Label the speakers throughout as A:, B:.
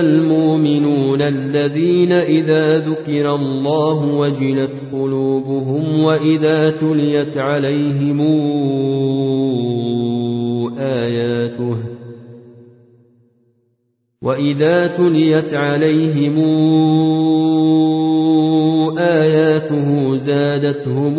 A: المؤمنون الذين إذا ذكر الله وجلت قلوبهم وإذا تليت عليهم آياته وإذا تليت عليهم آياته زادتهم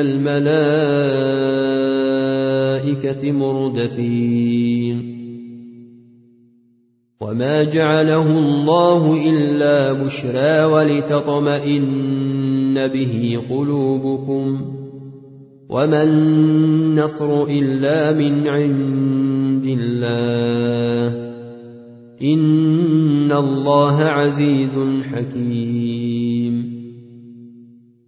A: الملائكة مردفين. وما جعله الله إلا بشرى ولتطمئن به قلوبكم. وما النصر إلا من عند الله. إن الله عزيز حكيم.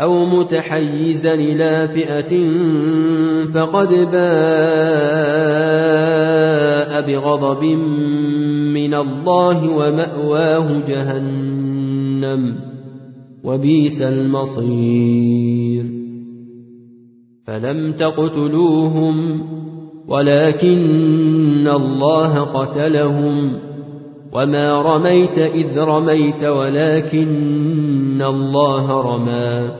A: أو متحيزا إلى فئة فقد باء بغضب من الله ومأواه جهنم وبيس المصير. فلم تقتلوهم ولكن الله قتلهم. وما رميت إذ رميت ولكن الله رمى.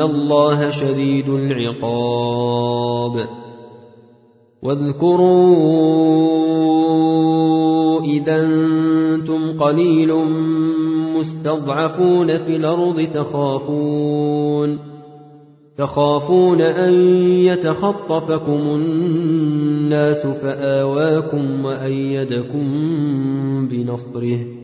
A: الله شديد العقاب واذكروا إذا أنتم قليل مستضعفون في الأرض تخافون تخافون أن يتخطفكم الناس فآواكم وأيدكم بنصره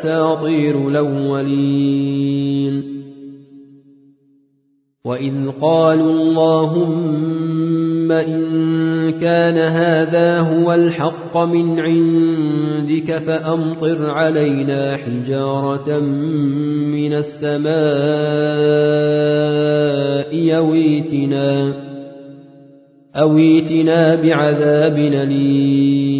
A: أساطير الأولين. وإذ قالوا اللهم إن كان هذا هو الحق من عندك فأمطر علينا حجارة من السماء يويتنا أويتنا بعذاب أليم.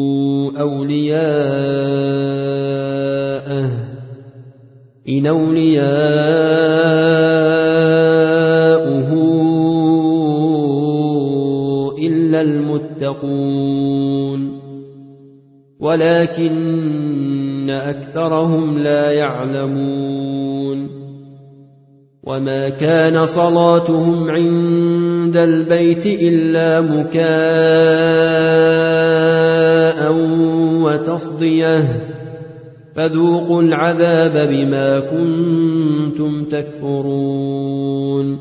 A: أولياءه. إن أولياؤه إلا المتقون. ولكن أكثرهم لا يعلمون. وما كان صلاتهم عند البيت إلا مكاء وتصديه فذوقوا العذاب بما كنتم تكفرون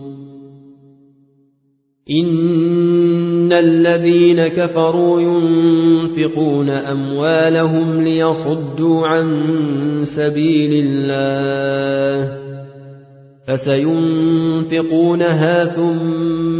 A: إن الذين كفروا ينفقون أموالهم ليصدوا عن سبيل الله فسينفقونها ثم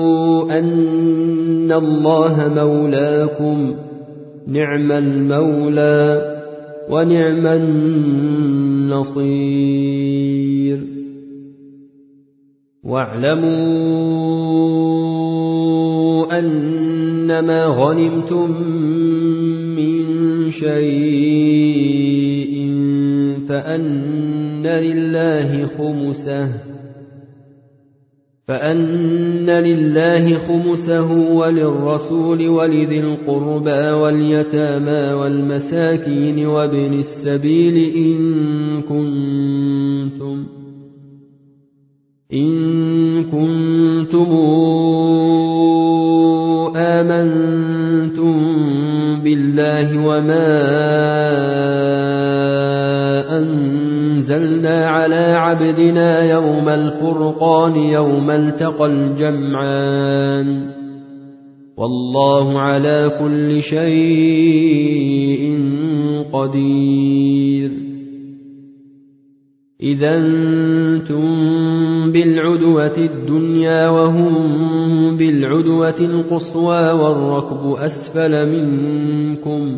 A: أن الله مولاكم نعم المولى ونعم النصير. واعلموا أنما غنمتم من شيء فأن لله خمسه. فأن لله خمسه وللرسول ولذي القربى واليتامى والمساكين وابن السبيل إن كنتم إن كنتم آمنتم بالله وما أنزلنا على عبدنا يوم الفرقان يوم التقى الجمعان. والله على كل شيء قدير. إذا أنتم بالعدوة الدنيا وهم بالعدوة القصوى والركب أسفل منكم.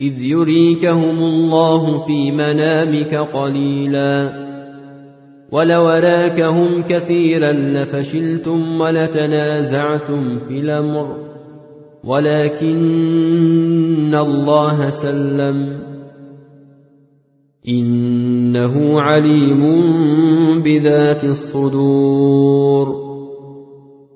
A: إذ يريكهم الله في منامك قليلا. ولو راكهم كثيرا لفشلتم ولتنازعتم في الأمر. ولكن الله سلم. إنه عليم بذات الصدور.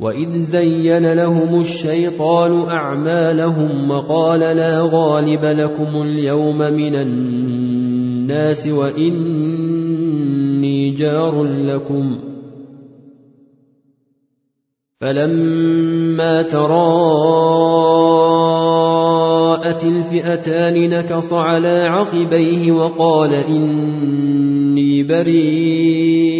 A: وإذ زين لهم الشيطان أعمالهم وقال لا غالب لكم اليوم من الناس وإني جار لكم فلما تراءت الفئتان نكص على عقبيه وقال إني بريء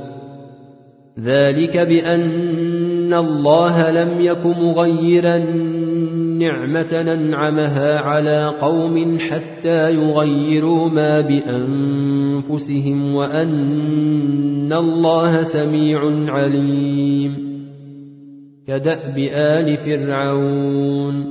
A: ذلك بأن الله لم يك مغيرا نعمة ننعمها على قوم حتى يغيروا ما بأنفسهم وأن الله سميع عليم. كدأب آل فرعون.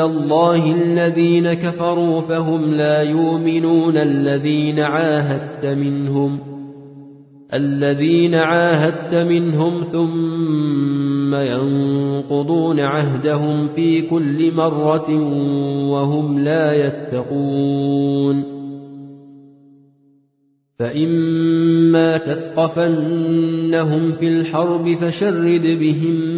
A: الله الذين كفروا فهم لا يؤمنون الذين عاهدت منهم الذين عاهدت منهم ثم ينقضون عهدهم في كل مرة وهم لا يتقون فإما تثقفنهم في الحرب فشرد بهم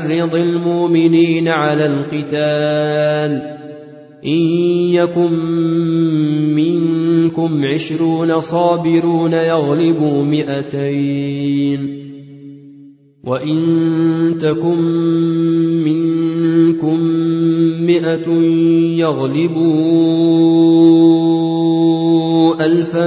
A: حرض المؤمنين على القتال إن يكن منكم عشرون صابرون يغلبوا مئتين وإن تكن منكم مئة يغلبوا ألفا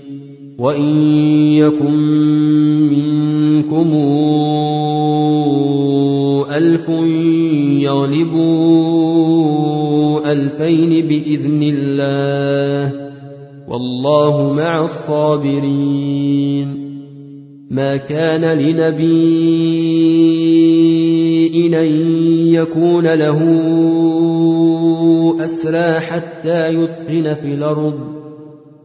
A: وإن يكن منكم ألف يغلبوا ألفين بإذن الله والله مع الصابرين ما كان لنبي أن يكون له أسرى حتى يثخن في الأرض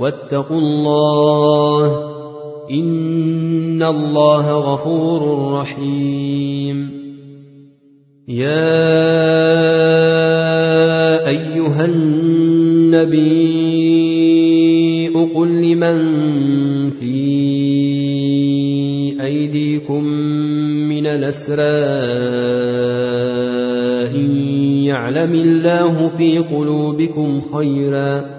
A: واتقوا الله إن الله غفور رحيم. يا أيها النبي قل لمن في أيديكم من الأسرى إن يعلم الله في قلوبكم خيرا.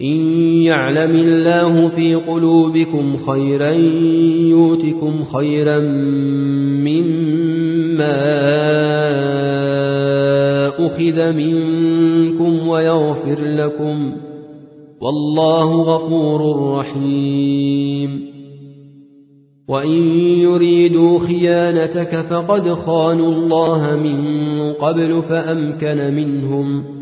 A: إن يعلم الله في قلوبكم خيرا يؤتكم خيرا مما أخذ منكم ويغفر لكم والله غفور رحيم. وإن يريدوا خيانتك فقد خانوا الله من قبل فأمكن منهم